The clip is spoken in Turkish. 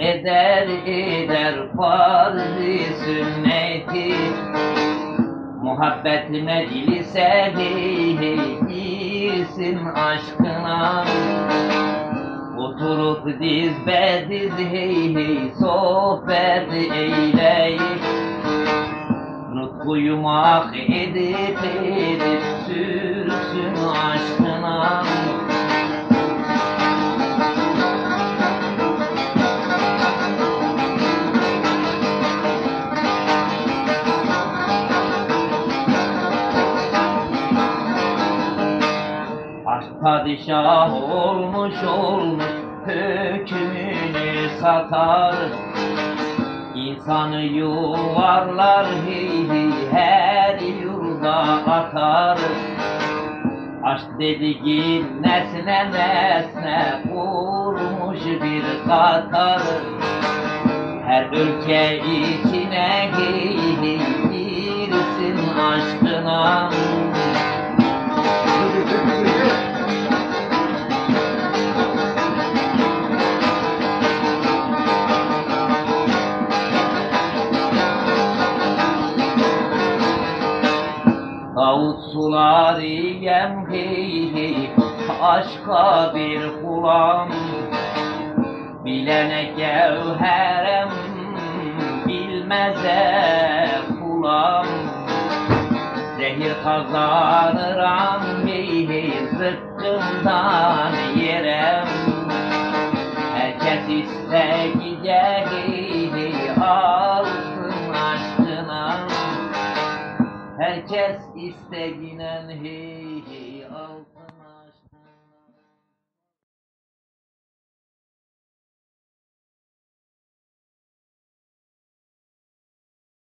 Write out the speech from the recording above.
eder eder farz-ı sünneti. Muhabbet meclise hey hey girsin aşkına. Oturup diz be diz hey hey sohbet eyleyip Nutku yumak edip edip sürsün aşkına padişah olmuş olmuş hükmünü satar. İnsanı yuvarlar hey hey her yurda atar. Aşk dediğin nesne nesne kurmuş bir katar Her ülke içine Davut sular yem hey hey aşka bir kulam. Bilene gevherem bilmeze kulam. Zehir kazanıram hey hey zıkkımdan yerem. Herkes iste gidecek hey Herkes istediğinin hey hey altın.